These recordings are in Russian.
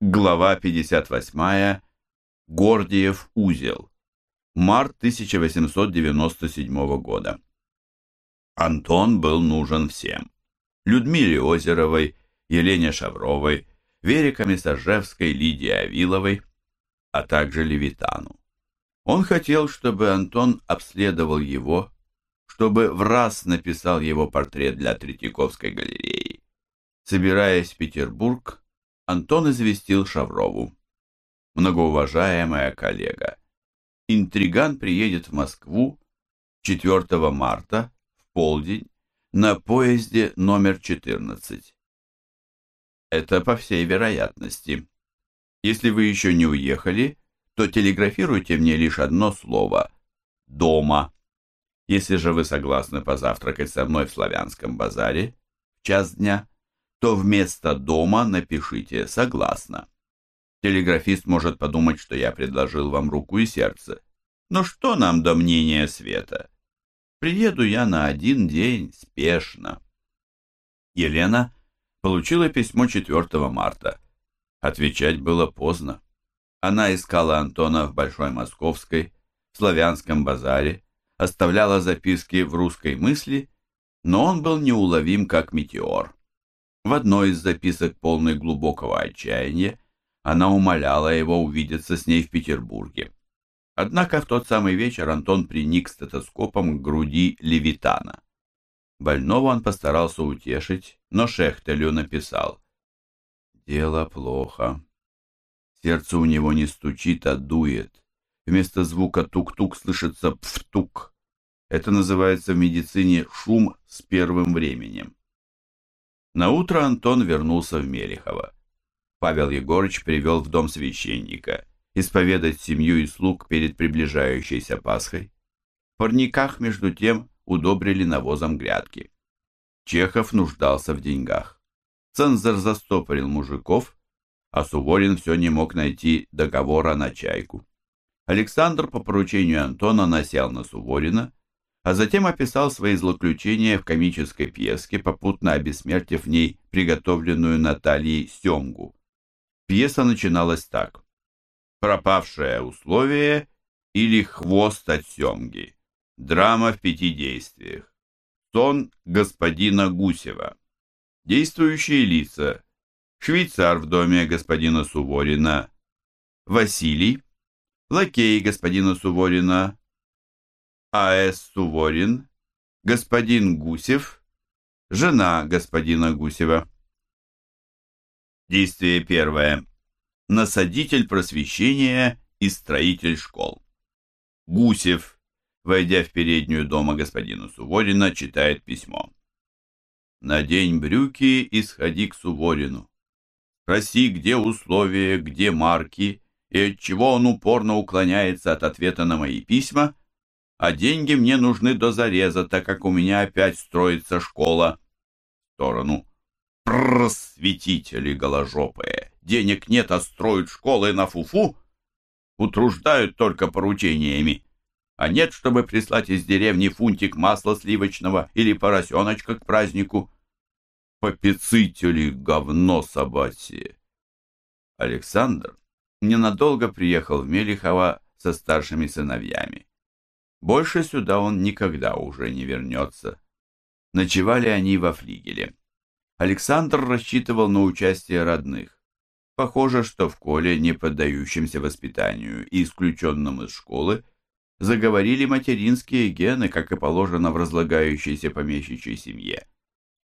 Глава 58. Гордиев узел. Март 1897 года. Антон был нужен всем. Людмиле Озеровой, Елене Шавровой, Вере Комиссаржевской, Лидии Авиловой, а также Левитану. Он хотел, чтобы Антон обследовал его, чтобы в раз написал его портрет для Третьяковской галереи. Собираясь в Петербург, Антон известил Шаврову. Многоуважаемая коллега, интриган приедет в Москву 4 марта в полдень на поезде номер 14. Это по всей вероятности. Если вы еще не уехали, то телеграфируйте мне лишь одно слово «дома». Если же вы согласны позавтракать со мной в Славянском базаре в час дня, то вместо «дома» напишите «согласно». Телеграфист может подумать, что я предложил вам руку и сердце. Но что нам до мнения света? Приеду я на один день, спешно. Елена получила письмо 4 марта. Отвечать было поздно. Она искала Антона в Большой Московской, в Славянском базаре, оставляла записки в русской мысли, но он был неуловим, как метеор. В одной из записок, полной глубокого отчаяния, она умоляла его увидеться с ней в Петербурге. Однако в тот самый вечер Антон приник стетоскопом к груди Левитана. Больного он постарался утешить, но Шехтелю написал «Дело плохо. Сердце у него не стучит, а дует. Вместо звука тук-тук слышится пф-тук. Это называется в медицине шум с первым временем. На утро Антон вернулся в Мелехово. Павел Егорыч привел в дом священника исповедать семью и слуг перед приближающейся Пасхой. В парниках, между тем, удобрили навозом грядки. Чехов нуждался в деньгах. Цензор застопорил мужиков, а Суворин все не мог найти договора на чайку. Александр по поручению Антона насел на Суворина, а затем описал свои злоключения в комической пьеске, попутно обессмертив в ней приготовленную Натальей семгу. Пьеса начиналась так. «Пропавшее условие» или «Хвост от семги». Драма в пяти действиях. Сон господина Гусева. Действующие лица. Швейцар в доме господина Суворина. Василий. Лакей господина Суворина. А.С. Суворин, господин Гусев, жена господина Гусева. Действие первое. Насадитель просвещения и строитель школ. Гусев, войдя в переднюю дома господина Суворина, читает письмо. «Надень брюки и сходи к Суворину. Проси, где условия, где марки, и отчего он упорно уклоняется от ответа на мои письма, а деньги мне нужны до зареза, так как у меня опять строится школа. В сторону. Просветители голожопые. Денег нет, а строят школы на фуфу. Утруждают только поручениями. А нет, чтобы прислать из деревни фунтик масла сливочного или поросеночка к празднику. Попецители говно собачье. Александр ненадолго приехал в Мелихово со старшими сыновьями. Больше сюда он никогда уже не вернется. Ночевали они во флигеле. Александр рассчитывал на участие родных. Похоже, что в Коле, не поддающемся воспитанию и исключенном из школы, заговорили материнские гены, как и положено в разлагающейся помещичьей семье.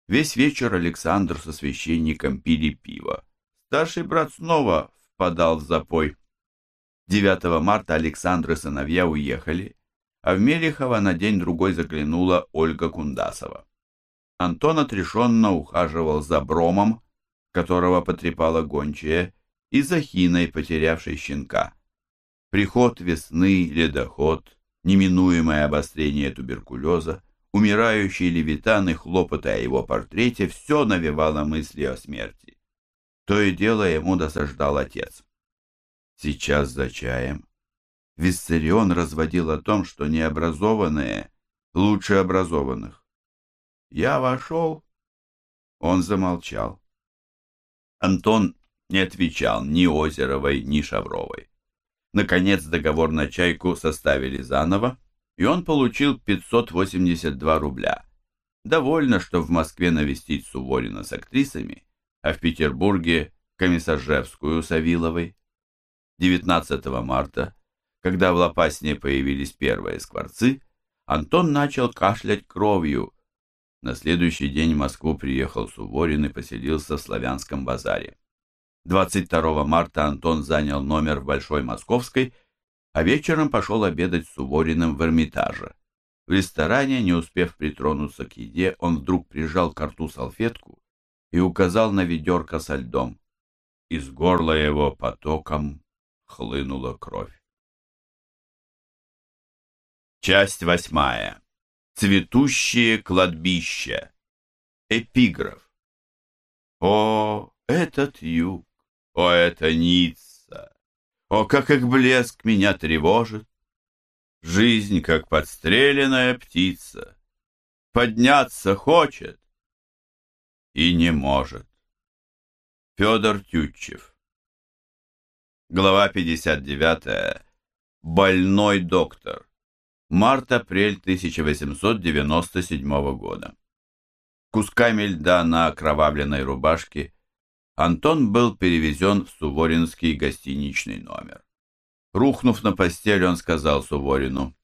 Весь вечер Александр со священником пили пиво. Старший брат снова впадал в запой. 9 марта Александр и сыновья уехали, а в Мелехово на день-другой заглянула Ольга Кундасова. Антон отрешенно ухаживал за Бромом, которого потрепала гончая, и за Хиной, потерявшей щенка. Приход весны, ледоход, неминуемое обострение туберкулеза, умирающий левитан и хлопоты о его портрете все навевало мысли о смерти. То и дело ему досаждал отец. Сейчас за чаем Виссарион разводил о том, что необразованные лучше образованных. Я вошел. Он замолчал. Антон не отвечал ни Озеровой, ни Шавровой. Наконец договор на «Чайку» составили заново, и он получил 582 рубля. Довольно, что в Москве навестить Суворина с актрисами, а в Петербурге Комиссаржевскую с Авиловой. 19 марта, когда в Лопасне появились первые скворцы, Антон начал кашлять кровью. На следующий день в Москву приехал Суворин и поселился в Славянском базаре. 22 марта Антон занял номер в Большой Московской, а вечером пошел обедать с Сувориным в Эрмитаже. В ресторане, не успев притронуться к еде, он вдруг прижал к рту салфетку и указал на ведерко со льдом. Из горла его потоком хлынула кровь. Часть восьмая. Цветущие кладбища. Эпиграф. О, этот юг! О, это Ницца! О, как их блеск меня тревожит! Жизнь, как подстреленная птица, Подняться хочет и не может. Федор Тютчев Глава 59. Больной доктор. Март-апрель 1897 года. Кусками льда на окровавленной рубашке Антон был перевезен в Суворинский гостиничный номер. Рухнув на постель, он сказал Суворину,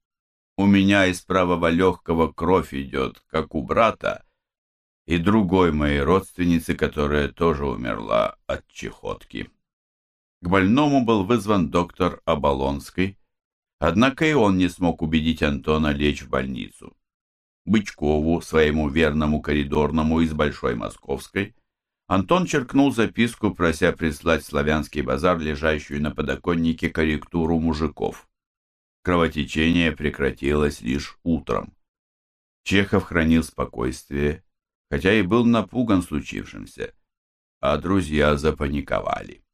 «У меня из правого легкого кровь идет, как у брата, и другой моей родственницы, которая тоже умерла от чехотки». К больному был вызван доктор Оболонский, однако и он не смог убедить Антона лечь в больницу. Бычкову, своему верному коридорному из Большой Московской, Антон черкнул записку, прося прислать славянский базар, лежащую на подоконнике корректуру мужиков. Кровотечение прекратилось лишь утром. Чехов хранил спокойствие, хотя и был напуган случившимся, а друзья запаниковали.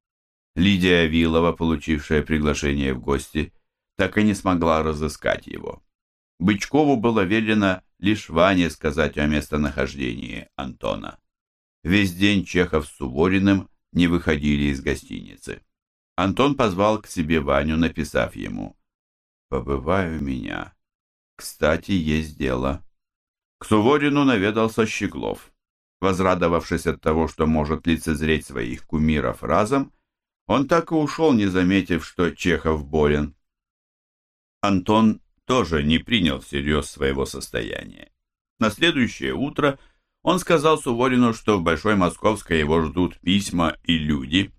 Лидия Вилова, получившая приглашение в гости, так и не смогла разыскать его. Бычкову было велено лишь Ване сказать о местонахождении Антона. Весь день Чехов с Сувориным не выходили из гостиницы. Антон позвал к себе Ваню, написав ему «Побывай у меня. Кстати, есть дело». К Суворину наведался Щеглов. Возрадовавшись от того, что может лицезреть своих кумиров разом, он так и ушел, не заметив, что Чехов болен. Антон тоже не принял всерьез своего состояния. На следующее утро – он сказал Суворину, что в Большой Московской его ждут письма и люди.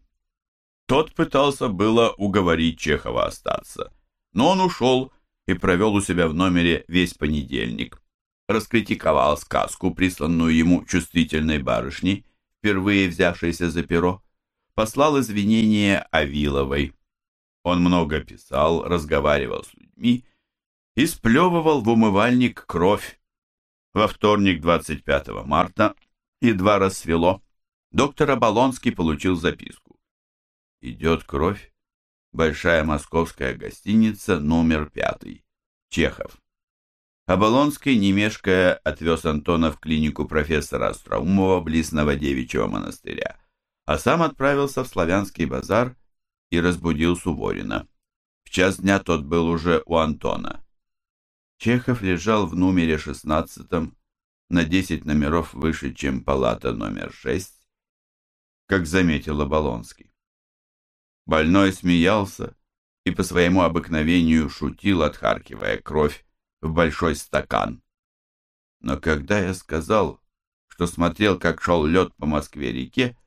Тот пытался было уговорить Чехова остаться, но он ушел и провел у себя в номере весь понедельник. Раскритиковал сказку, присланную ему чувствительной барышней, впервые взявшейся за перо, послал извинения Авиловой. Он много писал, разговаривал с людьми и сплевывал в умывальник кровь, во вторник, 25 марта, едва рассвело, доктор Оболонский получил записку. Идет кровь. Большая московская гостиница, номер пятый. Чехов. Оболонский, не мешкая, отвез Антона в клинику профессора Остроумова близ Новодевичьего монастыря, а сам отправился в Славянский базар и разбудил Суворина. Час дня тот был уже у Антона. Чехов лежал в номере шестнадцатом, на десять номеров выше, чем палата номер шесть, как заметил Оболонский. Больной смеялся и по своему обыкновению шутил, отхаркивая кровь в большой стакан. Но когда я сказал, что смотрел, как шел лед по Москве-реке,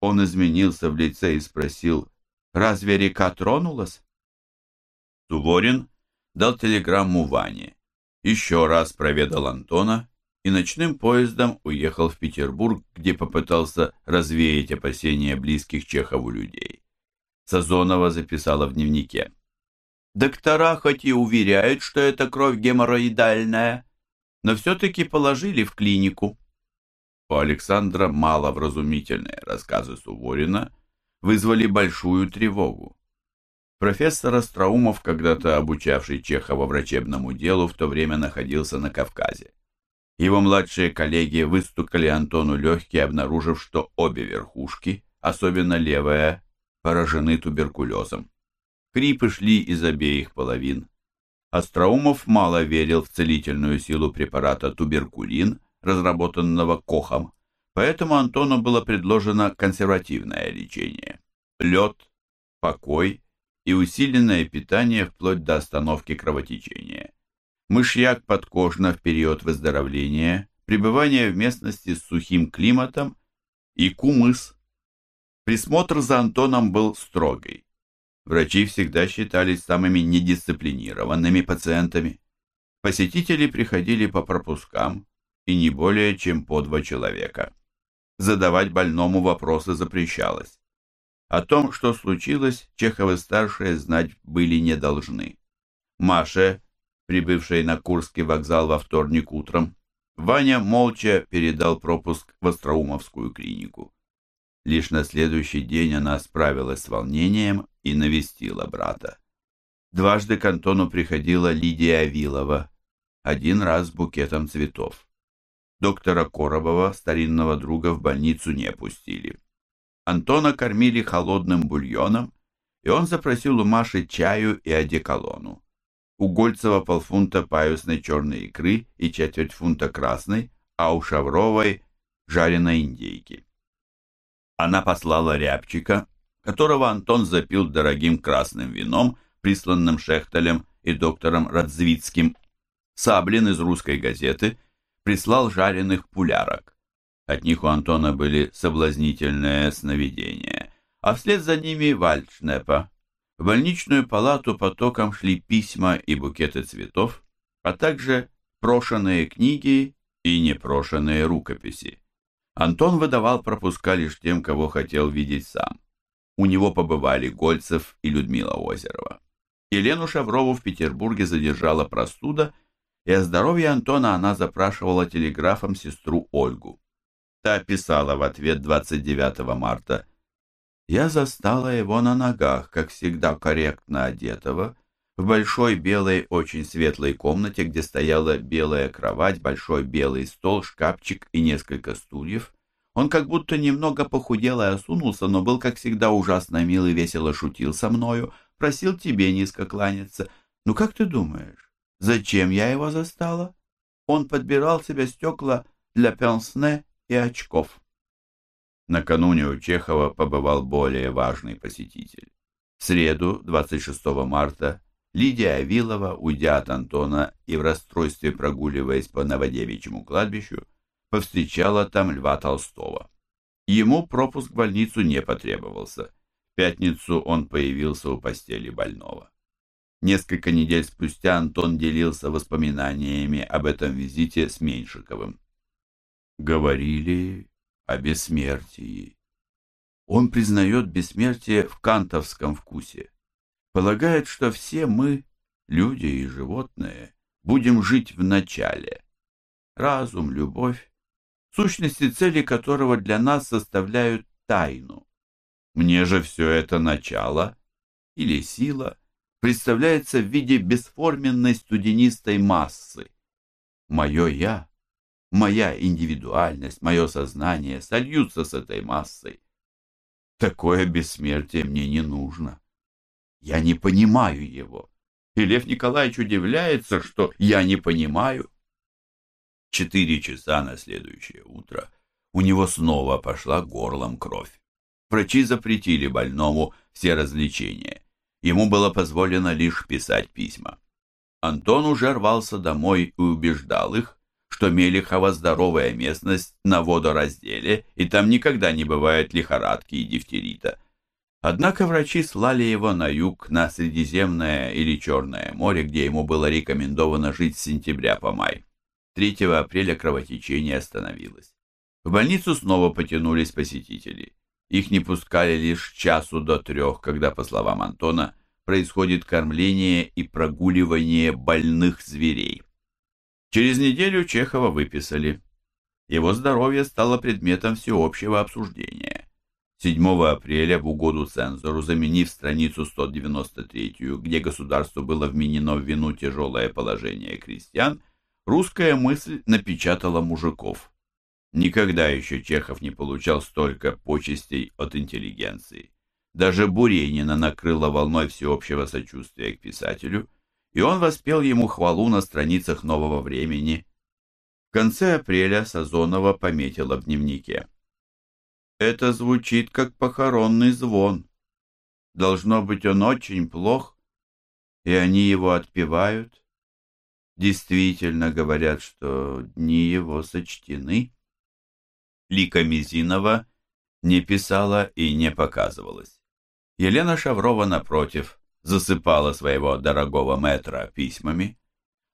он изменился в лице и спросил, «Разве река тронулась?» Суворин дал телеграмму Ване, еще раз проведал Антона и ночным поездом уехал в Петербург, где попытался развеять опасения близких Чехову людей. Сазонова записала в дневнике. Доктора хоть и уверяют, что это кровь геморроидальная, но все-таки положили в клинику. У Александра маловразумительные рассказы Суворина вызвали большую тревогу. Профессор Остроумов, когда-то обучавший Чехова врачебному делу, в то время находился на Кавказе. Его младшие коллеги выстукали Антону легкие, обнаружив, что обе верхушки, особенно левая, поражены туберкулезом. Крипы шли из обеих половин. Остроумов мало верил в целительную силу препарата туберкулин, разработанного Кохом, поэтому Антону было предложено консервативное лечение. Лед, покой и усиленное питание вплоть до остановки кровотечения. Мышьяк подкожно в период выздоровления, пребывание в местности с сухим климатом и кумыс. Присмотр за Антоном был строгий. Врачи всегда считались самыми недисциплинированными пациентами. Посетители приходили по пропускам, и не более чем по два человека. Задавать больному вопросы запрещалось. О том, что случилось, Чеховы-старшие знать были не должны. Маше, прибывшей на Курский вокзал во вторник утром, Ваня молча передал пропуск в Остроумовскую клинику. Лишь на следующий день она справилась с волнением и навестила брата. Дважды к Антону приходила Лидия Авилова, один раз с букетом цветов. Доктора Коробова, старинного друга, в больницу не пустили. Антона кормили холодным бульоном, и он запросил у Маши чаю и одеколону. У Гольцева полфунта паюсной черной икры и четверть фунта красной, а у Шавровой – жареной индейки. Она послала рябчика, которого Антон запил дорогим красным вином, присланным Шехтелем и доктором Радзвицким. Саблин из русской газеты прислал жареных пулярок. От них у Антона были соблазнительные сновидения, а вслед за ними вальдшнепа. В больничную палату потоком шли письма и букеты цветов, а также прошенные книги и непрошенные рукописи. Антон выдавал пропуска лишь тем, кого хотел видеть сам. У него побывали Гольцев и Людмила Озерова. Елену Шаврову в Петербурге задержала простуда, и о здоровье Антона она запрашивала телеграфом сестру Ольгу. Та писала в ответ 29 марта «Я застала его на ногах, как всегда корректно одетого, в большой белой, очень светлой комнате, где стояла белая кровать, большой белый стол, шкафчик и несколько стульев. Он как будто немного похудел и осунулся, но был, как всегда, ужасно мил и весело шутил со мною, просил тебе низко кланяться. Ну, как ты думаешь, зачем я его застала? Он подбирал себе стекла для пенсне и очков. Накануне у Чехова побывал более важный посетитель. В среду, 26 марта, Лидия Авилова, уйдя от Антона и в расстройстве прогуливаясь по Новодевичьему кладбищу, повстречала там Льва Толстого. Ему пропуск в больницу не потребовался. В пятницу он появился у постели больного. Несколько недель спустя Антон делился воспоминаниями об этом визите с Меньшиковым говорили о бессмертии. Он признает бессмертие в кантовском вкусе. Полагает, что все мы, люди и животные, будем жить в начале. Разум, любовь, сущности цели которого для нас составляют тайну. Мне же все это начало или сила представляется в виде бесформенной студенистой массы. Мое «я» моя индивидуальность, мое сознание сольются с этой массой. Такое бессмертие мне не нужно. Я не понимаю его. И Лев Николаевич удивляется, что я не понимаю. Четыре часа на следующее утро у него снова пошла горлом кровь. Врачи запретили больному все развлечения. Ему было позволено лишь писать письма. Антон уже рвался домой и убеждал их, что Мелехова здоровая местность на водоразделе, и там никогда не бывает лихорадки и дифтерита. Однако врачи слали его на юг, на Средиземное или Черное море, где ему было рекомендовано жить с сентября по май. 3 апреля кровотечение остановилось. В больницу снова потянулись посетители. Их не пускали лишь часу до трех, когда, по словам Антона, происходит кормление и прогуливание больных зверей. Через неделю Чехова выписали. Его здоровье стало предметом всеобщего обсуждения. 7 апреля в угоду цензору, заменив страницу 193, где государству было вменено в вину тяжелое положение крестьян, русская мысль напечатала мужиков. Никогда еще Чехов не получал столько почестей от интеллигенции. Даже Буренина накрыла волной всеобщего сочувствия к писателю, и он воспел ему хвалу на страницах «Нового времени». В конце апреля Сазонова пометила в дневнике. «Это звучит как похоронный звон. Должно быть, он очень плох, и они его отпевают. Действительно говорят, что дни его сочтены». Лика Мизинова не писала и не показывалась. Елена Шаврова, напротив, засыпала своего дорогого метра письмами.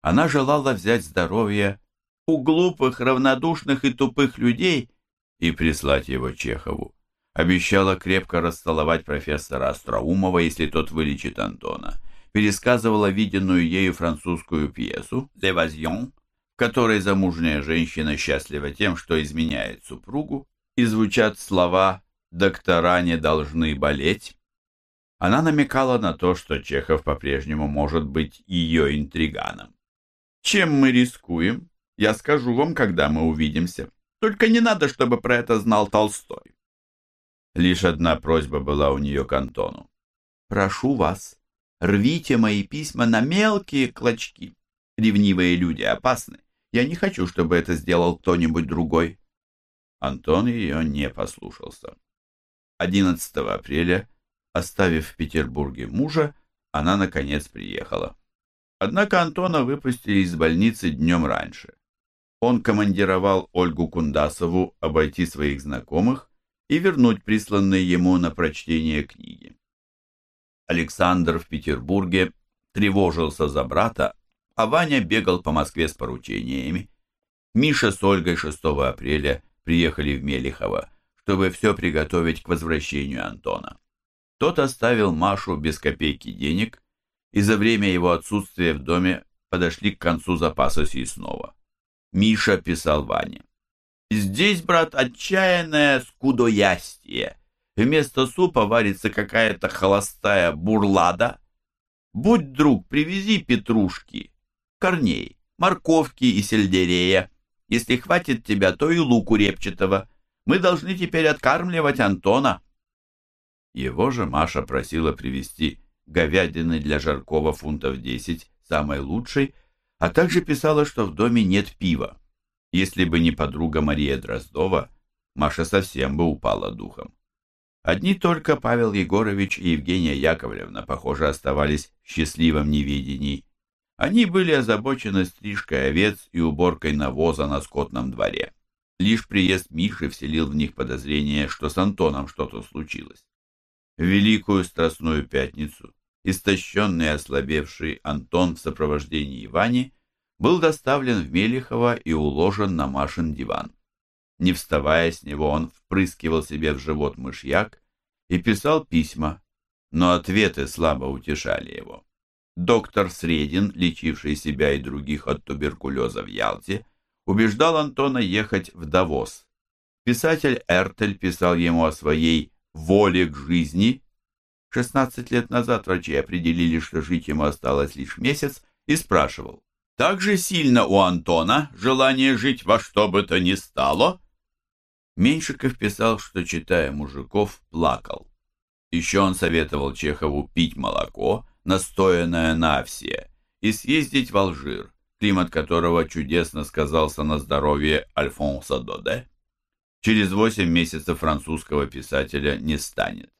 Она желала взять здоровье у глупых, равнодушных и тупых людей и прислать его Чехову. Обещала крепко расцеловать профессора Остроумова, если тот вылечит Антона. Пересказывала виденную ею французскую пьесу «Левазьон», в которой замужняя женщина счастлива тем, что изменяет супругу, и звучат слова «доктора не должны болеть», она намекала на то, что Чехов по-прежнему может быть ее интриганом. «Чем мы рискуем? Я скажу вам, когда мы увидимся. Только не надо, чтобы про это знал Толстой». Лишь одна просьба была у нее к Антону. «Прошу вас, рвите мои письма на мелкие клочки. Ревнивые люди опасны. Я не хочу, чтобы это сделал кто-нибудь другой». Антон ее не послушался. 11 апреля Оставив в Петербурге мужа, она, наконец, приехала. Однако Антона выпустили из больницы днем раньше. Он командировал Ольгу Кундасову обойти своих знакомых и вернуть присланные ему на прочтение книги. Александр в Петербурге тревожился за брата, а Ваня бегал по Москве с поручениями. Миша с Ольгой 6 апреля приехали в Мелихово, чтобы все приготовить к возвращению Антона. Тот оставил Машу без копейки денег, и за время его отсутствия в доме подошли к концу запаса съестного. Миша писал Ване. «Здесь, брат, отчаянное скудоястие. Вместо супа варится какая-то холостая бурлада. Будь друг, привези петрушки, корней, морковки и сельдерея. Если хватит тебя, то и луку репчатого. Мы должны теперь откармливать Антона». Его же Маша просила привезти говядины для Жаркова фунтов 10, самой лучшей, а также писала, что в доме нет пива. Если бы не подруга Мария Дроздова, Маша совсем бы упала духом. Одни только Павел Егорович и Евгения Яковлевна, похоже, оставались в счастливом неведении. Они были озабочены стрижкой овец и уборкой навоза на скотном дворе. Лишь приезд Миши вселил в них подозрение, что с Антоном что-то случилось. В Великую Страстную Пятницу истощенный и ослабевший Антон в сопровождении Ивани был доставлен в Мелихово и уложен на Машин диван. Не вставая с него, он впрыскивал себе в живот мышьяк и писал письма, но ответы слабо утешали его. Доктор Средин, лечивший себя и других от туберкулеза в Ялте, убеждал Антона ехать в Давос. Писатель Эртель писал ему о своей воле к жизни. 16 лет назад врачи определили, что жить ему осталось лишь месяц, и спрашивал, «Так же сильно у Антона желание жить во что бы то ни стало?» Меньшиков писал, что, читая мужиков, плакал. Еще он советовал Чехову пить молоко, настоянное на овсе, и съездить в Алжир, климат которого чудесно сказался на здоровье Альфонса Доде. Через восемь месяцев французского писателя не станет.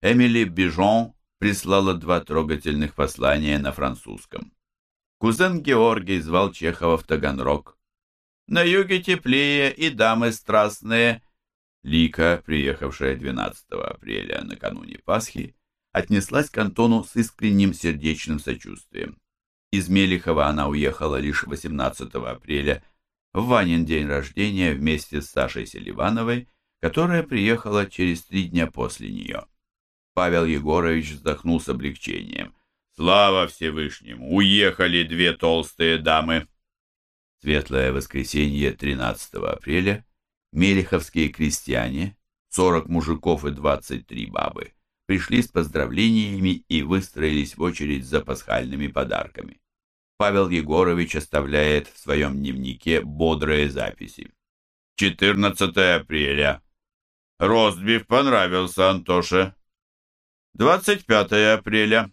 Эмили Бижон прислала два трогательных послания на французском. Кузен Георгий звал Чехова в Таганрог. «На юге теплее и дамы страстные». Лика, приехавшая 12 апреля накануне Пасхи, отнеслась к Антону с искренним сердечным сочувствием. Из Мелихова она уехала лишь 18 апреля в Ванин день рождения вместе с Сашей Селивановой, которая приехала через три дня после нее. Павел Егорович вздохнул с облегчением. «Слава Всевышнему! Уехали две толстые дамы!» Светлое воскресенье 13 апреля мелиховские крестьяне, 40 мужиков и 23 бабы, пришли с поздравлениями и выстроились в очередь за пасхальными подарками. Павел Егорович оставляет в своем дневнике бодрые записи. 14 апреля. Ростбиф понравился Антоше. 25 апреля.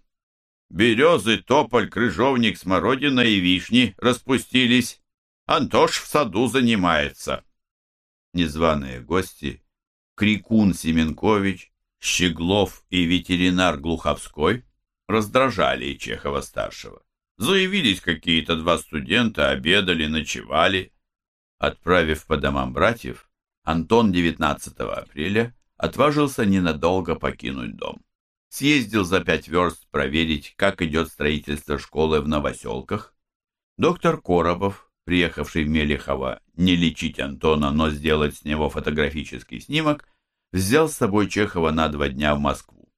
Березы, тополь, крыжовник, смородина и вишни распустились. Антош в саду занимается. Незваные гости, Крикун Семенкович, Щеглов и ветеринар Глуховской раздражали Чехова-старшего. Заявились какие-то два студента, обедали, ночевали. Отправив по домам братьев, Антон 19 апреля отважился ненадолго покинуть дом. Съездил за пять верст проверить, как идет строительство школы в Новоселках. Доктор Коробов, приехавший в Мелехово не лечить Антона, но сделать с него фотографический снимок, взял с собой Чехова на два дня в Москву.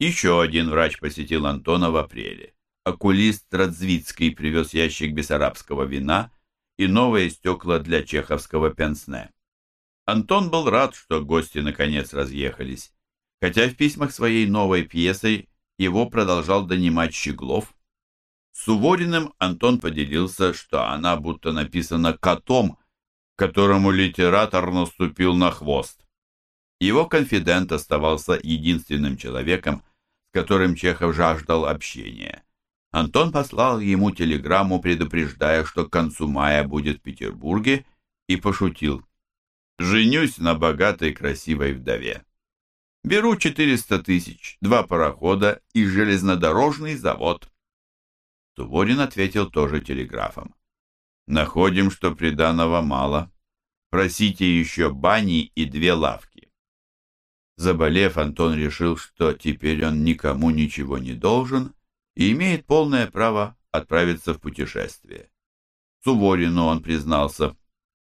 Еще один врач посетил Антона в апреле. Окулист Радзвицкий привез ящик бессарабского вина и новые стекла для чеховского пенсне. Антон был рад, что гости наконец разъехались, хотя в письмах своей новой пьесой его продолжал донимать Щеглов. С Сувориным Антон поделился, что она будто написана котом, которому литератор наступил на хвост. Его конфидент оставался единственным человеком, с которым Чехов жаждал общения. Антон послал ему телеграмму, предупреждая, что к концу мая будет в Петербурге, и пошутил. «Женюсь на богатой красивой вдове. Беру 400 тысяч, два парохода и железнодорожный завод». Суворин ответил тоже телеграфом. «Находим, что приданого мало. Просите еще бани и две лавки». Заболев, Антон решил, что теперь он никому ничего не должен, и имеет полное право отправиться в путешествие. Суворину он признался,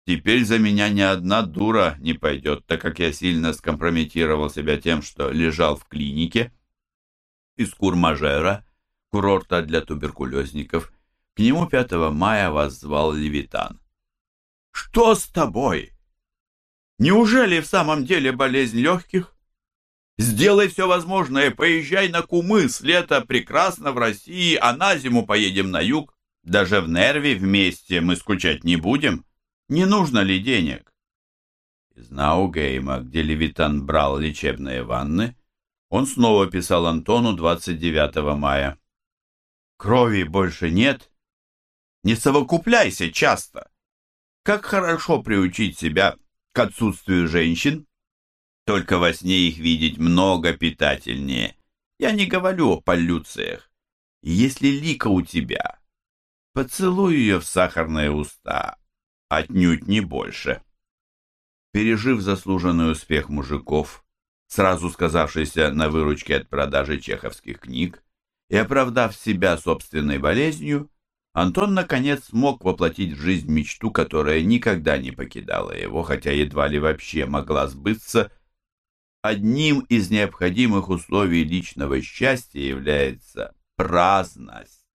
«Теперь за меня ни одна дура не пойдет, так как я сильно скомпрометировал себя тем, что лежал в клинике». Из Курмажера, курорта для туберкулезников, к нему 5 мая воззвал Левитан. «Что с тобой? Неужели в самом деле болезнь легких? Сделай все возможное, поезжай на Кумыс, лето прекрасно в России, а на зиму поедем на юг. Даже в Нерве вместе мы скучать не будем. Не нужно ли денег? Из Наугейма, где Левитан брал лечебные ванны, он снова писал Антону 29 мая. Крови больше нет. Не совокупляйся часто. Как хорошо приучить себя к отсутствию женщин. Только во сне их видеть много питательнее. Я не говорю о полюциях. Если лика у тебя, поцелуй ее в сахарные уста, отнюдь не больше. Пережив заслуженный успех мужиков, сразу сказавшийся на выручке от продажи чеховских книг, и оправдав себя собственной болезнью, Антон, наконец, смог воплотить в жизнь мечту, которая никогда не покидала его, хотя едва ли вообще могла сбыться – Одним из необходимых условий личного счастья является праздность.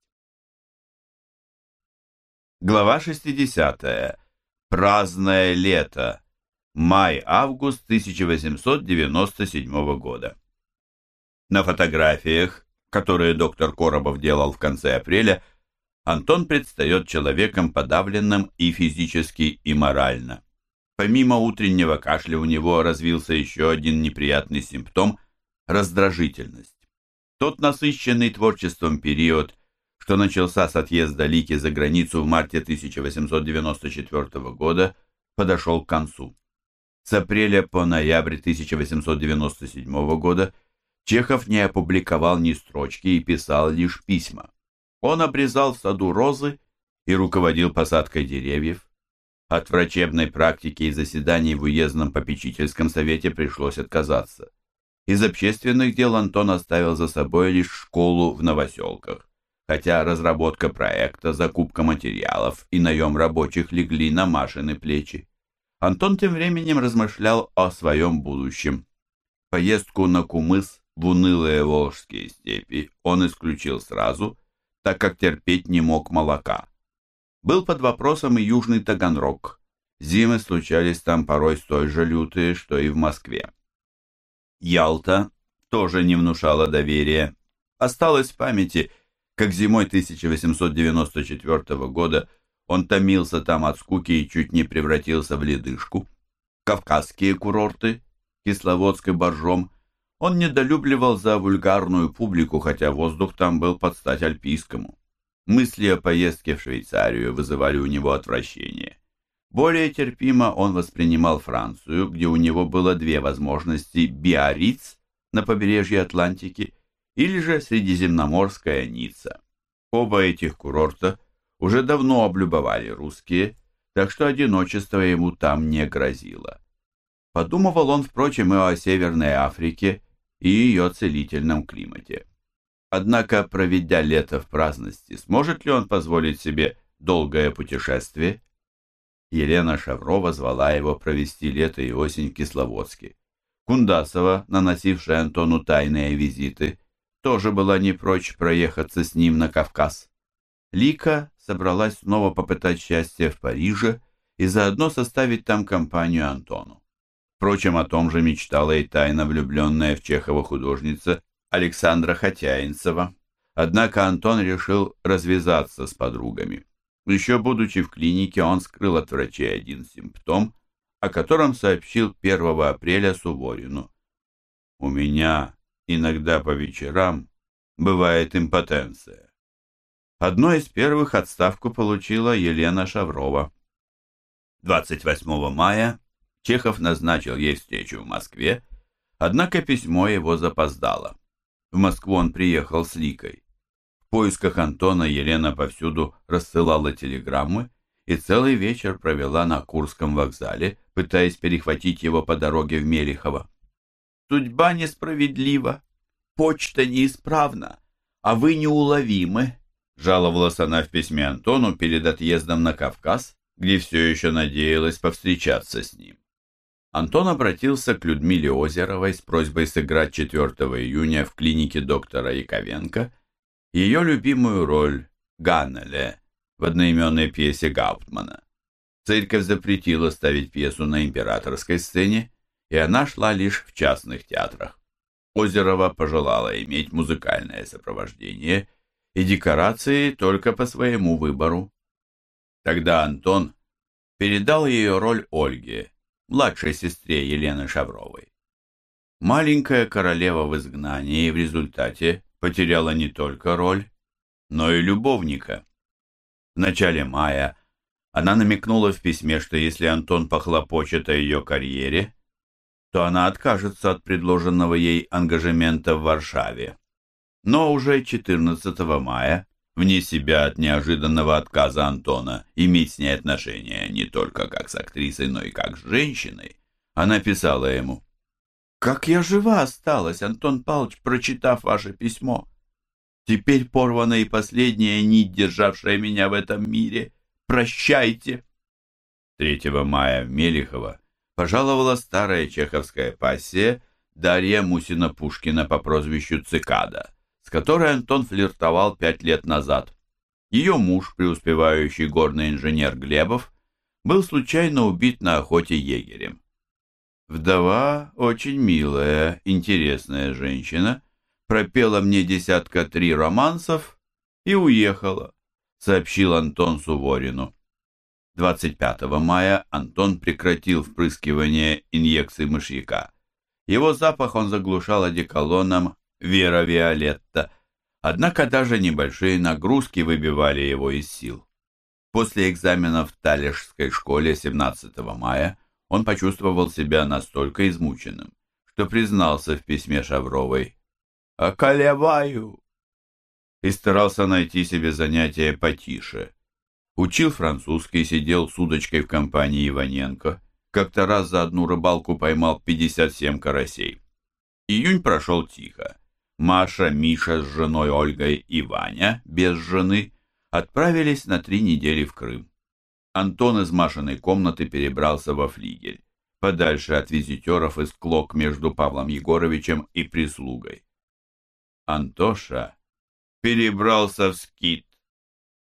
Глава 60. Праздное лето. Май-август 1897 года. На фотографиях, которые доктор Коробов делал в конце апреля, Антон предстает человеком подавленным и физически, и морально. Помимо утреннего кашля у него развился еще один неприятный симптом – раздражительность. Тот насыщенный творчеством период, что начался с отъезда Лики за границу в марте 1894 года, подошел к концу. С апреля по ноябрь 1897 года Чехов не опубликовал ни строчки и писал лишь письма. Он обрезал в саду розы и руководил посадкой деревьев. От врачебной практики и заседаний в уездном попечительском совете пришлось отказаться. Из общественных дел Антон оставил за собой лишь школу в Новоселках, хотя разработка проекта, закупка материалов и наем рабочих легли на Машины плечи. Антон тем временем размышлял о своем будущем. Поездку на Кумыс в унылые Волжские степи он исключил сразу, так как терпеть не мог молока. Был под вопросом и Южный Таганрог. Зимы случались там порой столь же лютые, что и в Москве. Ялта тоже не внушала доверия. Осталось в памяти, как зимой 1894 года он томился там от скуки и чуть не превратился в ледышку. Кавказские курорты, Кисловодск и Боржом, он недолюбливал за вульгарную публику, хотя воздух там был под стать альпийскому. Мысли о поездке в Швейцарию вызывали у него отвращение. Более терпимо он воспринимал Францию, где у него было две возможности – Биарриц на побережье Атлантики или же Средиземноморская Ницца. Оба этих курорта уже давно облюбовали русские, так что одиночество ему там не грозило. Подумывал он, впрочем, и о Северной Африке и ее целительном климате. Однако, проведя лето в праздности, сможет ли он позволить себе долгое путешествие? Елена Шаврова звала его провести лето и осень в Кисловодске. Кундасова, наносившая Антону тайные визиты, тоже была не прочь проехаться с ним на Кавказ. Лика собралась снова попытать счастье в Париже и заодно составить там компанию Антону. Впрочем, о том же мечтала и тайно влюбленная в Чехова художница Александра Хотяинцева. Однако Антон решил развязаться с подругами. Еще будучи в клинике, он скрыл от врачей один симптом, о котором сообщил 1 апреля Суворину. «У меня иногда по вечерам бывает импотенция». Одной из первых отставку получила Елена Шаврова. 28 мая Чехов назначил ей встречу в Москве, однако письмо его запоздало. В Москву он приехал с Ликой. В поисках Антона Елена повсюду рассылала телеграммы и целый вечер провела на Курском вокзале, пытаясь перехватить его по дороге в Мелихово. «Судьба несправедлива, почта неисправна, а вы неуловимы», жаловалась она в письме Антону перед отъездом на Кавказ, где все еще надеялась повстречаться с ним. Антон обратился к Людмиле Озеровой с просьбой сыграть 4 июня в клинике доктора Яковенко ее любимую роль Ганнеле в одноименной пьесе Гауптмана. Церковь запретила ставить пьесу на императорской сцене, и она шла лишь в частных театрах. Озерова пожелала иметь музыкальное сопровождение и декорации только по своему выбору. Тогда Антон передал ее роль Ольге, младшей сестре Елены Шавровой. Маленькая королева в изгнании в результате потеряла не только роль, но и любовника. В начале мая она намекнула в письме, что если Антон похлопочет о ее карьере, то она откажется от предложенного ей ангажемента в Варшаве. Но уже 14 мая, вне себя от неожиданного отказа Антона иметь с ней отношения не только как с актрисой, но и как с женщиной, она писала ему как я жива осталась, Антон Павлович, прочитав ваше письмо. Теперь порвана и последняя нить, державшая меня в этом мире. Прощайте. 3 мая в Мелихово пожаловала старая чеховская пассия Дарья Мусина-Пушкина по прозвищу Цикада, с которой Антон флиртовал пять лет назад. Ее муж, преуспевающий горный инженер Глебов, был случайно убит на охоте егерем. Вдова очень милая, интересная женщина, пропела мне десятка три романсов и уехала, сообщил Антон Суворину. 25 мая Антон прекратил впрыскивание инъекций мышьяка. Его запах он заглушал одеколоном «Вера Виолетта», однако даже небольшие нагрузки выбивали его из сил. После экзаменов в Талишской школе 17 мая он почувствовал себя настолько измученным, что признался в письме Шавровой «Околеваю!» и старался найти себе занятие потише. Учил французский, сидел с удочкой в компании Иваненко, как-то раз за одну рыбалку поймал 57 карасей. Июнь прошел тихо. Маша, Миша с женой Ольгой и Ваня, без жены, отправились на три недели в Крым. Антон из Машиной комнаты перебрался во флигель, подальше от визитеров и склок между Павлом Егоровичем и прислугой. Антоша перебрался в скит,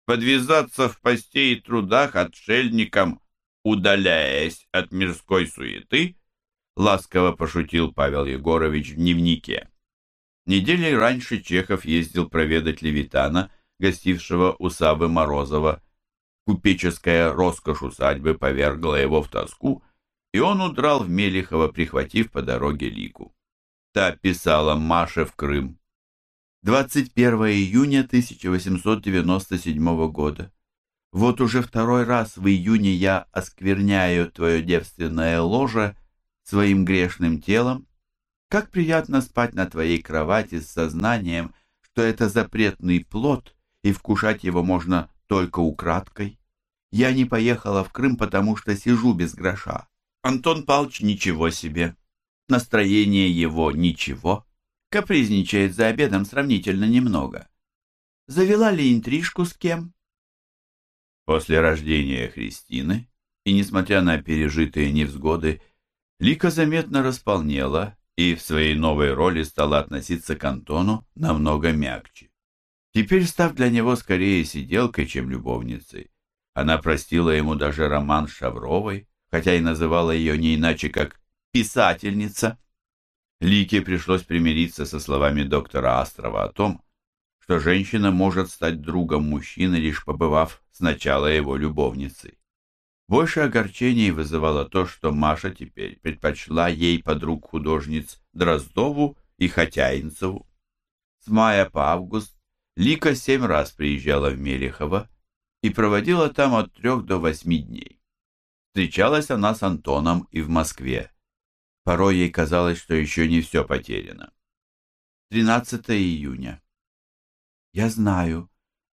подвязаться в посте и трудах отшельникам, удаляясь от мирской суеты, ласково пошутил Павел Егорович в дневнике. Неделей раньше Чехов ездил проведать Левитана, гостившего у Савы Морозова, Купеческая роскошь усадьбы повергла его в тоску, и он удрал в Мелихово, прихватив по дороге Лику. Та писала Маше в Крым. 21 июня 1897 года. Вот уже второй раз в июне я оскверняю твое девственное ложе своим грешным телом. Как приятно спать на твоей кровати с сознанием, что это запретный плод, и вкушать его можно только украдкой. Я не поехала в Крым, потому что сижу без гроша. Антон Павлович ничего себе. Настроение его ничего. Капризничает за обедом сравнительно немного. Завела ли интрижку с кем? После рождения Христины, и несмотря на пережитые невзгоды, Лика заметно располнела и в своей новой роли стала относиться к Антону намного мягче. Теперь, став для него скорее сиделкой, чем любовницей, она простила ему даже роман с Шавровой, хотя и называла ее не иначе, как «писательница». Лике пришлось примириться со словами доктора Астрова о том, что женщина может стать другом мужчины, лишь побывав сначала его любовницей. Больше огорчений вызывало то, что Маша теперь предпочла ей подруг художниц Дроздову и Хотяинцеву. С мая по август Лика семь раз приезжала в Мелехово и проводила там от трех до восьми дней. Встречалась она с Антоном и в Москве. Порой ей казалось, что еще не все потеряно. 13 июня. Я знаю,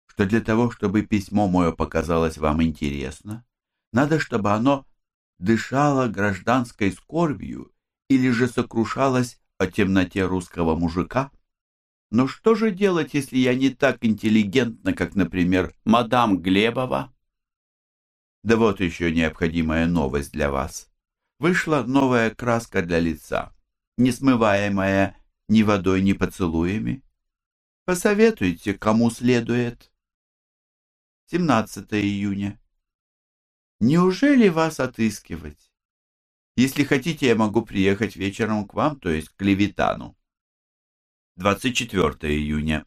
что для того, чтобы письмо мое показалось вам интересно, надо, чтобы оно дышало гражданской скорбью или же сокрушалось о темноте русского мужика. Но что же делать, если я не так интеллигентна, как, например, мадам Глебова? Да вот еще необходимая новость для вас вышла новая краска для лица, несмываемая ни водой, ни поцелуями. Посоветуйте, кому следует. 17 июня. Неужели вас отыскивать? Если хотите, я могу приехать вечером к вам, то есть к Левитану. 24 июня.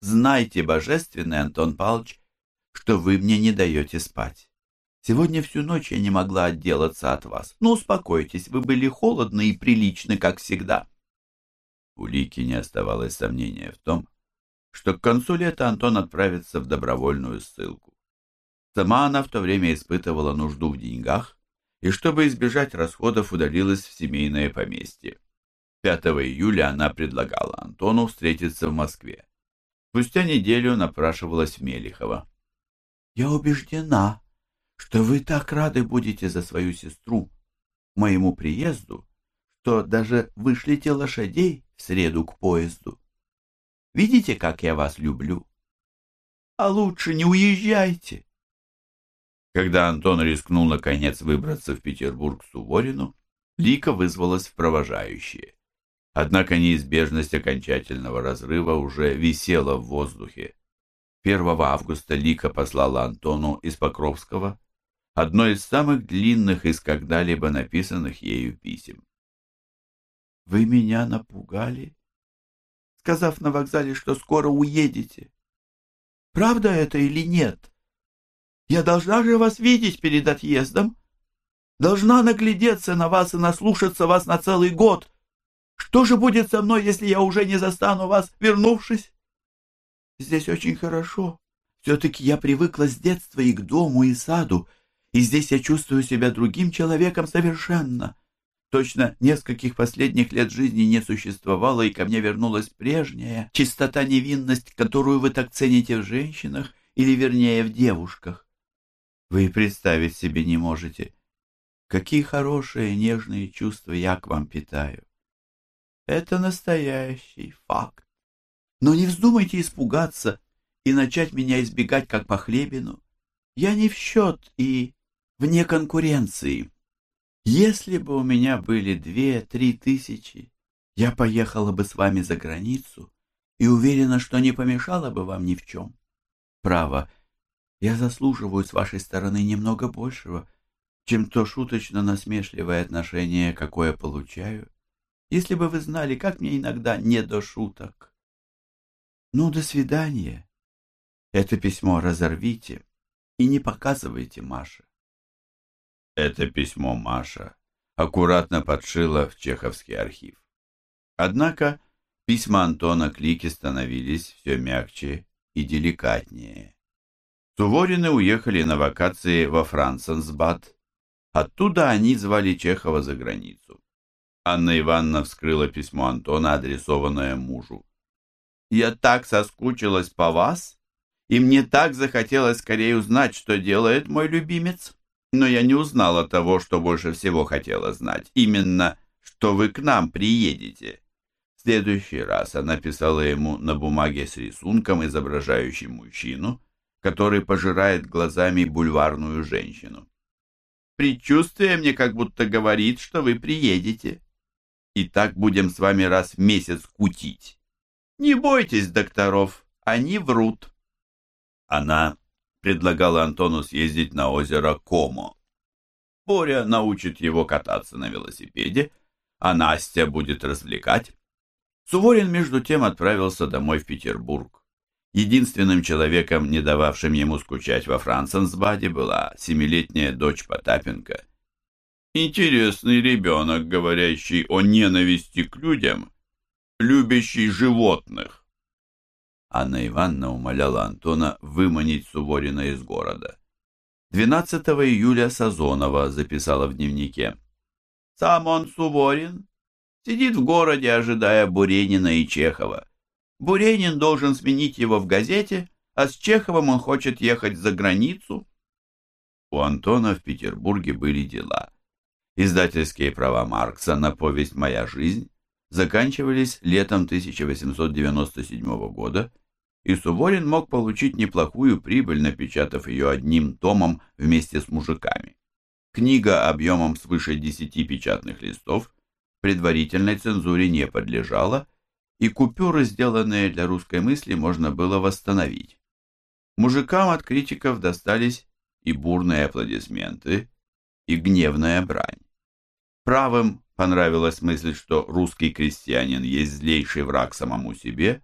Знайте, божественный Антон Павлович, что вы мне не даете спать. Сегодня всю ночь я не могла отделаться от вас. Ну, успокойтесь, вы были холодны и приличны, как всегда. У Лики не оставалось сомнения в том, что к концу лета Антон отправится в добровольную ссылку. Сама она в то время испытывала нужду в деньгах, и чтобы избежать расходов, удалилась в семейное поместье. 5 июля она предлагала Антону встретиться в Москве. Спустя неделю напрашивалась в Мелихово. «Я убеждена, что вы так рады будете за свою сестру моему приезду, что даже вышлите лошадей в среду к поезду. Видите, как я вас люблю? А лучше не уезжайте. Когда Антон рискнул наконец выбраться в Петербург к Суворину, Лика вызвалась в провожающие. Однако неизбежность окончательного разрыва уже висела в воздухе. 1 августа Лика послала Антону из Покровского одно из самых длинных из когда-либо написанных ею писем. «Вы меня напугали, сказав на вокзале, что скоро уедете. Правда это или нет? Я должна же вас видеть перед отъездом. Должна наглядеться на вас и наслушаться вас на целый год. Что же будет со мной, если я уже не застану вас, вернувшись? Здесь очень хорошо. Все-таки я привыкла с детства и к дому, и саду, и здесь я чувствую себя другим человеком совершенно. Точно нескольких последних лет жизни не существовало, и ко мне вернулась прежняя чистота невинность, которую вы так цените в женщинах, или вернее в девушках. Вы представить себе не можете, какие хорошие нежные чувства я к вам питаю. Это настоящий факт. Но не вздумайте испугаться и начать меня избегать как по хлебину. Я не в счет и вне конкуренции. Если бы у меня были две-три тысячи, я поехала бы с вами за границу и уверена, что не помешала бы вам ни в чем. Право, я заслуживаю с вашей стороны немного большего, чем то шуточно-насмешливое отношение, какое получаю. Если бы вы знали, как мне иногда не до шуток. Ну, до свидания. Это письмо разорвите и не показывайте Маше. Это письмо Маша аккуратно подшила в чеховский архив. Однако письма Антона к Лике становились все мягче и деликатнее. Суворины уехали на вакации во Франсенсбад. Оттуда они звали Чехова за границу. Анна Ивановна вскрыла письмо Антона, адресованное мужу. «Я так соскучилась по вас, и мне так захотелось скорее узнать, что делает мой любимец. Но я не узнала того, что больше всего хотела знать, именно, что вы к нам приедете». В следующий раз она писала ему на бумаге с рисунком, изображающим мужчину, который пожирает глазами бульварную женщину. Предчувствие мне как будто говорит, что вы приедете. И так будем с вами раз в месяц кутить. Не бойтесь докторов, они врут. Она предлагала Антону съездить на озеро Комо. Боря научит его кататься на велосипеде, а Настя будет развлекать. Суворин, между тем, отправился домой в Петербург. Единственным человеком, не дававшим ему скучать во Франсенсбаде, была семилетняя дочь Потапенко. Интересный ребенок, говорящий о ненависти к людям, любящий животных. Анна Ивановна умоляла Антона выманить Суворина из города. 12 июля Сазонова записала в дневнике. «Сам он, Суворин, сидит в городе, ожидая Буренина и Чехова. Буренин должен сменить его в газете, а с Чеховым он хочет ехать за границу. У Антона в Петербурге были дела. Издательские права Маркса на повесть «Моя жизнь» заканчивались летом 1897 года, и Суворин мог получить неплохую прибыль, напечатав ее одним томом вместе с мужиками. Книга объемом свыше 10 печатных листов предварительной цензуре не подлежала, и купюры, сделанные для русской мысли, можно было восстановить. Мужикам от критиков достались и бурные аплодисменты, и гневная брань. Правым понравилась мысль, что русский крестьянин есть злейший враг самому себе,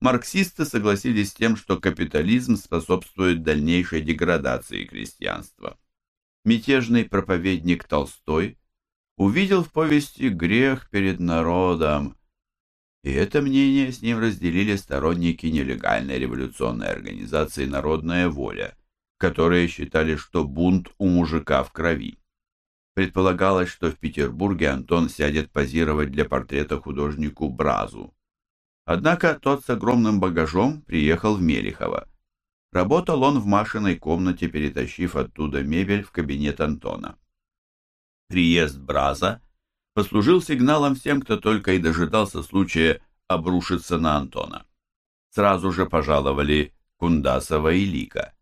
марксисты согласились с тем, что капитализм способствует дальнейшей деградации крестьянства. Мятежный проповедник Толстой увидел в повести грех перед народом, и это мнение с ним разделили сторонники нелегальной революционной организации «Народная воля», которые считали, что бунт у мужика в крови. Предполагалось, что в Петербурге Антон сядет позировать для портрета художнику Бразу. Однако тот с огромным багажом приехал в Мелихово. Работал он в Машиной комнате, перетащив оттуда мебель в кабинет Антона. Приезд Браза послужил сигналом всем, кто только и дожидался случая обрушиться на Антона. Сразу же пожаловали Кундасова и Лика.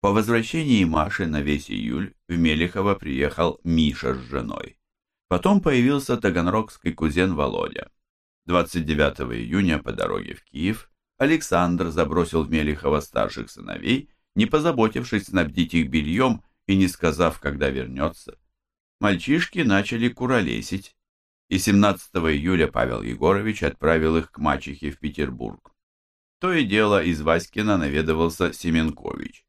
По возвращении Маши на весь июль в Мелехово приехал Миша с женой. Потом появился таганрогский кузен Володя. 29 июня по дороге в Киев Александр забросил в Мелехово старших сыновей, не позаботившись снабдить их бельем и не сказав, когда вернется мальчишки начали куролесить, и 17 июля Павел Егорович отправил их к мачехе в Петербург. То и дело из Васькина наведывался Семенкович.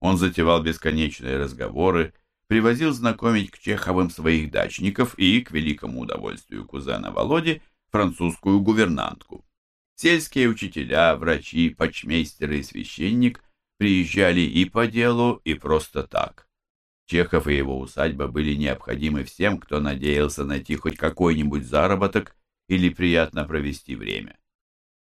Он затевал бесконечные разговоры, привозил знакомить к Чеховым своих дачников и, к великому удовольствию кузена Володи, французскую гувернантку. Сельские учителя, врачи, почмейстеры и священник приезжали и по делу, и просто так. Чехов и его усадьба были необходимы всем, кто надеялся найти хоть какой-нибудь заработок или приятно провести время.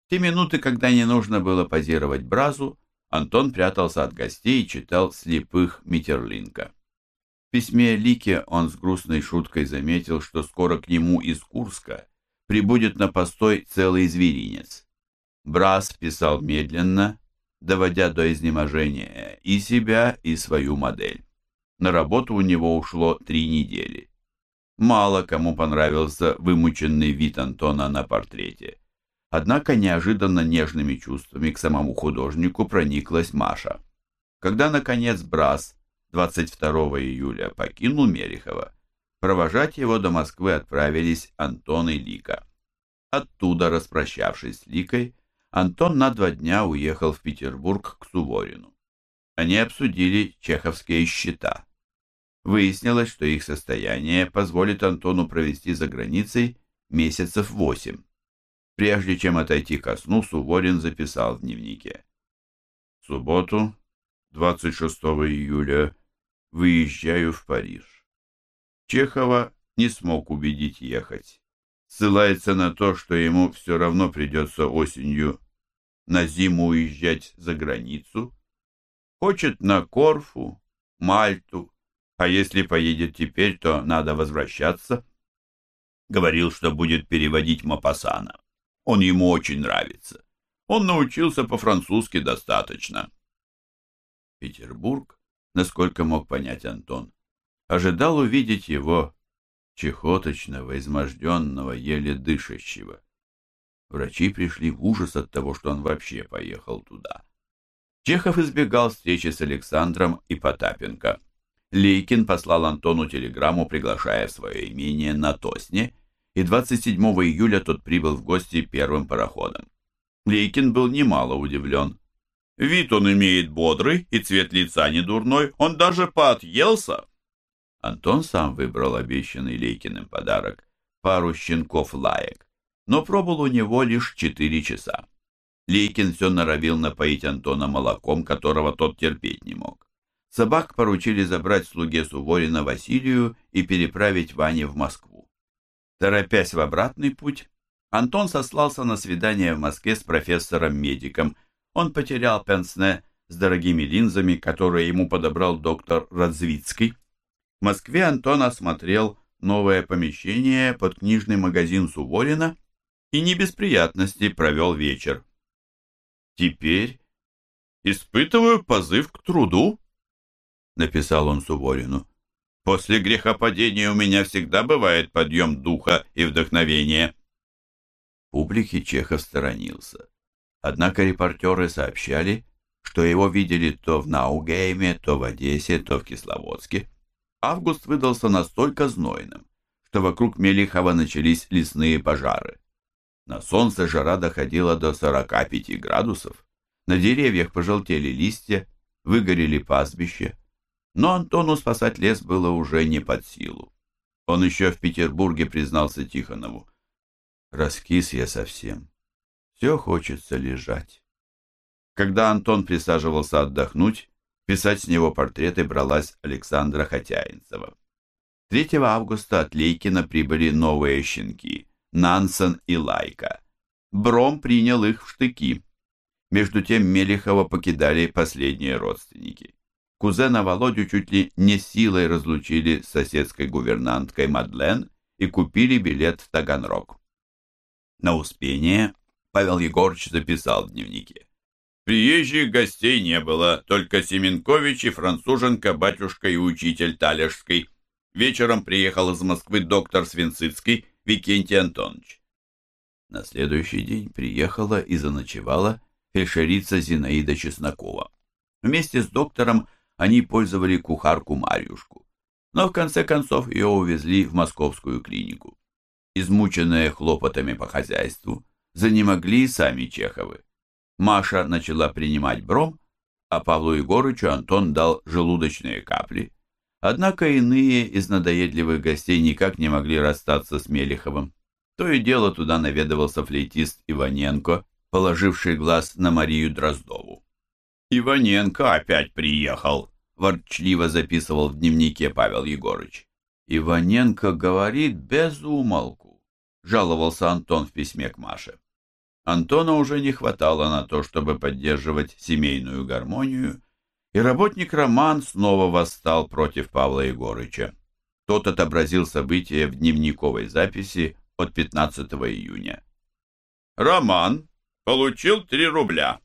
В те минуты, когда не нужно было позировать Бразу, Антон прятался от гостей и читал «Слепых Митерлинка». В письме Лике он с грустной шуткой заметил, что скоро к нему из Курска прибудет на постой целый зверинец. Браз писал медленно, доводя до изнеможения и себя, и свою модель. На работу у него ушло три недели. Мало кому понравился вымученный вид Антона на портрете. Однако неожиданно нежными чувствами к самому художнику прониклась Маша. Когда, наконец, Брас 22 июля покинул Мерехова, провожать его до Москвы отправились Антон и Лика. Оттуда, распрощавшись с Ликой, Антон на два дня уехал в Петербург к Суворину. Они обсудили чеховские счета. Выяснилось, что их состояние позволит Антону провести за границей месяцев восемь. Прежде чем отойти ко сну, Суворин записал в дневнике. В субботу, 26 июля, выезжаю в Париж. Чехова не смог убедить ехать. Ссылается на то, что ему все равно придется осенью на зиму уезжать за границу. Хочет на Корфу, Мальту, а если поедет теперь, то надо возвращаться. Говорил, что будет переводить Мапасана. Он ему очень нравится. Он научился по-французски достаточно. Петербург, насколько мог понять Антон, ожидал увидеть его чехоточного, изможденного, еле дышащего. Врачи пришли в ужас от того, что он вообще поехал туда. Чехов избегал встречи с Александром и Потапенко. Лейкин послал Антону телеграмму, приглашая в свое имение на Тосне, и 27 июля тот прибыл в гости первым пароходом. Лейкин был немало удивлен. Вид он имеет бодрый и цвет лица не дурной, он даже поотъелся. Антон сам выбрал обещанный Лейкиным подарок – пару щенков-лаек, но пробыл у него лишь четыре часа. Лейкин все норовил напоить Антона молоком, которого тот терпеть не мог. Собак поручили забрать слуге Суворина Василию и переправить Ване в Москву. Торопясь в обратный путь, Антон сослался на свидание в Москве с профессором-медиком. Он потерял пенсне с дорогими линзами, которые ему подобрал доктор Радзвицкий. В Москве Антон осмотрел новое помещение под книжный магазин Суворина и не без приятностей провел вечер. «Теперь испытываю позыв к труду», — написал он Суворину. «После грехопадения у меня всегда бывает подъем духа и вдохновения». Публике Чехов сторонился. Однако репортеры сообщали, что его видели то в Наугейме, то в Одессе, то в Кисловодске. Август выдался настолько знойным, что вокруг Мелихова начались лесные пожары. На солнце жара доходила до 45 градусов. На деревьях пожелтели листья, выгорели пастбища. Но Антону спасать лес было уже не под силу. Он еще в Петербурге признался Тихонову. «Раскис я совсем. Все хочется лежать». Когда Антон присаживался отдохнуть, Писать с него портреты бралась Александра Хотяинцева. 3 августа от Лейкина прибыли новые щенки – Нансен и Лайка. Бром принял их в штыки. Между тем Мелехова покидали последние родственники. Кузена Володю чуть ли не силой разлучили с соседской гувернанткой Мадлен и купили билет в Таганрог. На Успение Павел Егорович записал в дневнике. Приезжих гостей не было, только Семенкович и француженка, батюшка и учитель Талежский. Вечером приехал из Москвы доктор Свинцицкий Викентий Антонович. На следующий день приехала и заночевала фельдшерица Зинаида Чеснокова. Вместе с доктором они пользовали кухарку Марьюшку. Но в конце концов ее увезли в московскую клинику. Измученные хлопотами по хозяйству, занемогли сами Чеховы. Маша начала принимать бром, а Павлу Егорычу Антон дал желудочные капли. Однако иные из надоедливых гостей никак не могли расстаться с Мелиховым. То и дело туда наведывался флейтист Иваненко, положивший глаз на Марию Дроздову. «Иваненко опять приехал», – ворчливо записывал в дневнике Павел Егорыч. «Иваненко говорит без умолку», – жаловался Антон в письме к Маше. Антона уже не хватало на то, чтобы поддерживать семейную гармонию, и работник Роман снова восстал против Павла Егорыча. Тот отобразил события в дневниковой записи от 15 июня. «Роман получил три рубля.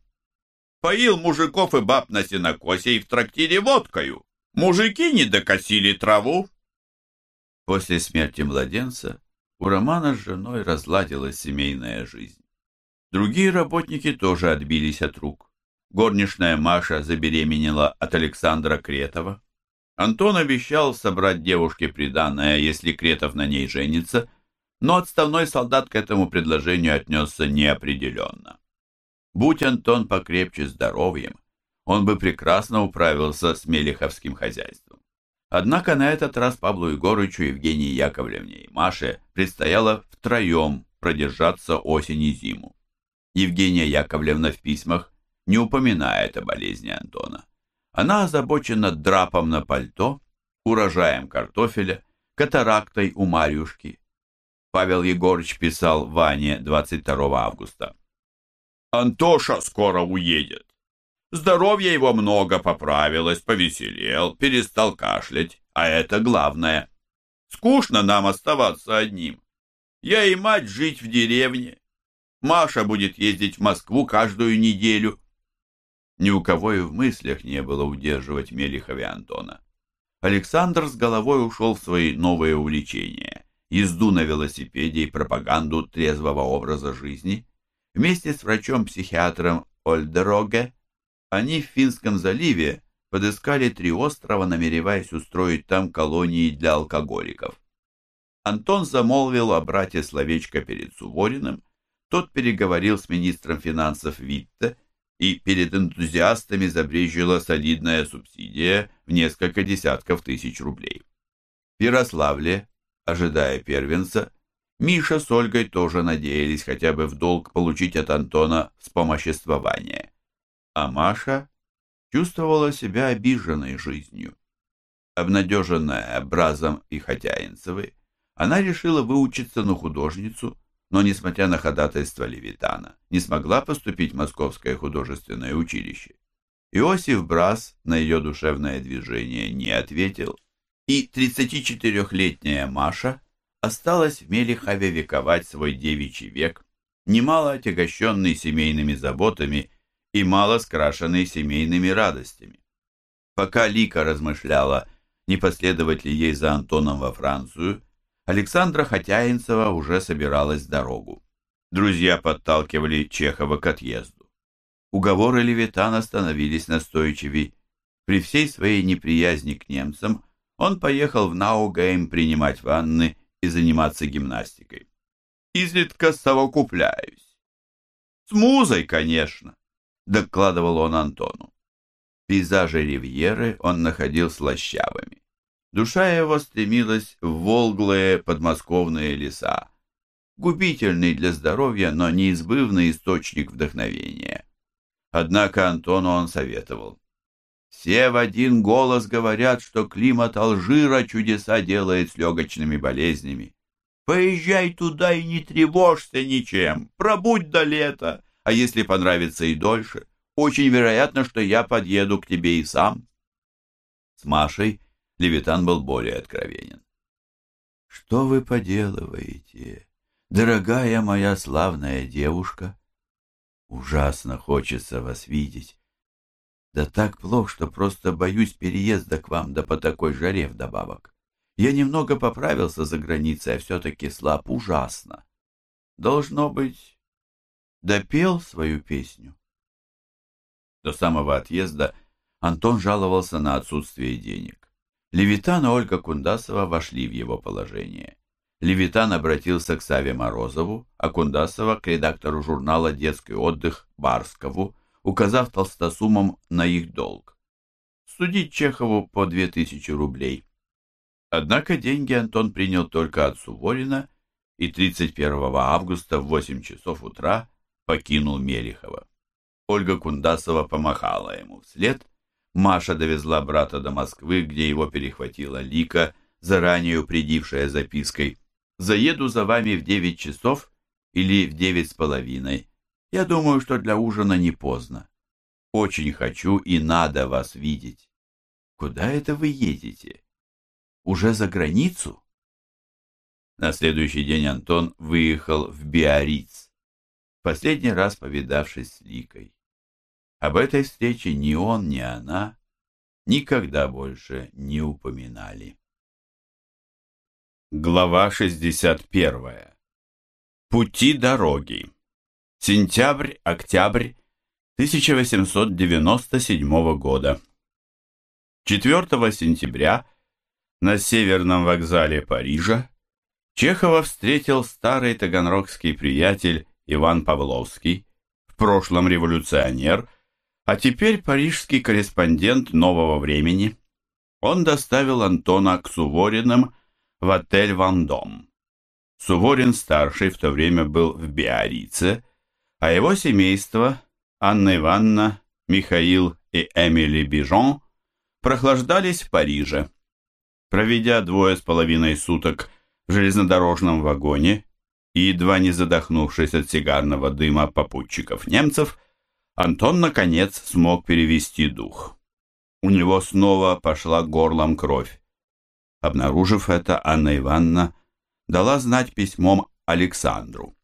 Поил мужиков и баб на сенокосе и в трактире водкою. Мужики не докосили траву». После смерти младенца у Романа с женой разладилась семейная жизнь. Другие работники тоже отбились от рук. Горничная Маша забеременела от Александра Кретова. Антон обещал собрать девушке приданное, если Кретов на ней женится, но отставной солдат к этому предложению отнесся неопределенно. Будь Антон покрепче здоровьем, он бы прекрасно управился с мелеховским хозяйством. Однако на этот раз Павлу Егорычу, Евгении Яковлевне и Маше предстояло втроем продержаться осень и зиму. Евгения Яковлевна в письмах не упоминает о болезни Антона. Она озабочена драпом на пальто, урожаем картофеля, катарактой у Марьюшки. Павел Егорыч писал Ване 22 августа. «Антоша скоро уедет. Здоровье его много поправилось, повеселел, перестал кашлять, а это главное. Скучно нам оставаться одним. Я и мать жить в деревне. Маша будет ездить в Москву каждую неделю. Ни у кого и в мыслях не было удерживать Мелихова и Антона. Александр с головой ушел в свои новые увлечения. Езду на велосипеде и пропаганду трезвого образа жизни. Вместе с врачом-психиатром Ольдероге они в Финском заливе подыскали три острова, намереваясь устроить там колонии для алкоголиков. Антон замолвил о брате словечко перед Сувориным, тот переговорил с министром финансов Витте, и перед энтузиастами забрежила солидная субсидия в несколько десятков тысяч рублей. В Ярославле, ожидая первенца, Миша с Ольгой тоже надеялись хотя бы в долг получить от Антона вспомоществование а Маша чувствовала себя обиженной жизнью. Обнадеженная Бразом и Хотяинцевой, она решила выучиться на художницу, но, несмотря на ходатайство Левитана, не смогла поступить в Московское художественное училище. Иосиф Браз на ее душевное движение не ответил, и 34-летняя Маша осталась в Мелихове вековать свой девичий век, немало отягощенный семейными заботами и мало скрашенный семейными радостями. Пока Лика размышляла, не последовать ли ей за Антоном во Францию, Александра Хотяинцева уже собиралась в дорогу. Друзья подталкивали Чехова к отъезду. Уговоры Левитана становились настойчивей. При всей своей неприязни к немцам он поехал в Наугейм принимать ванны и заниматься гимнастикой. Изредка совокупляюсь. С музой, конечно докладывал он Антону. Пейзажи Ривьеры он находил слащавыми. Душа его стремилась в волглые подмосковные леса. Губительный для здоровья, но неизбывный источник вдохновения. Однако Антону он советовал. Все в один голос говорят, что климат Алжира чудеса делает с легочными болезнями. Поезжай туда и не тревожься ничем, пробудь до лета, а если понравится и дольше, очень вероятно, что я подъеду к тебе и сам. С Машей Левитан был более откровенен. Что вы поделываете, дорогая моя славная девушка? Ужасно хочется вас видеть. Да так плохо, что просто боюсь переезда к вам, да по такой жаре вдобавок. Я немного поправился за границей, а все-таки слаб ужасно. Должно быть, допел свою песню. До самого отъезда Антон жаловался на отсутствие денег. Левитан и Ольга Кундасова вошли в его положение. Левитан обратился к Саве Морозову, а Кундасова к редактору журнала «Детский отдых» Барскову, указав толстосумам на их долг. Судить Чехову по 2000 рублей. Однако деньги Антон принял только от Суворина и 31 августа в 8 часов утра покинул Мелихова. Ольга Кундасова помахала ему вслед. Маша довезла брата до Москвы, где его перехватила Лика, заранее упредившая запиской. «Заеду за вами в девять часов или в девять с половиной. Я думаю, что для ужина не поздно. Очень хочу и надо вас видеть. Куда это вы едете? Уже за границу?» На следующий день Антон выехал в Биарриц последний раз повидавшись с Ликой. Об этой встрече ни он, ни она никогда больше не упоминали. Глава 61. Пути дороги. Сентябрь-октябрь 1897 года. 4 сентября на северном вокзале Парижа Чехова встретил старый таганрогский приятель Иван Павловский, в прошлом революционер, а теперь парижский корреспондент «Нового времени». он доставил Антона к Сувориным в отель «Вандом». Суворин-старший в то время был в Биорице, а его семейство, Анна Ивановна, Михаил и Эмили Бижон, прохлаждались в Париже. Проведя двое с половиной суток в железнодорожном вагоне и едва не задохнувшись от сигарного дыма попутчиков немцев, Антон, наконец, смог перевести дух. У него снова пошла горлом кровь. Обнаружив это, Анна Ивановна дала знать письмом Александру.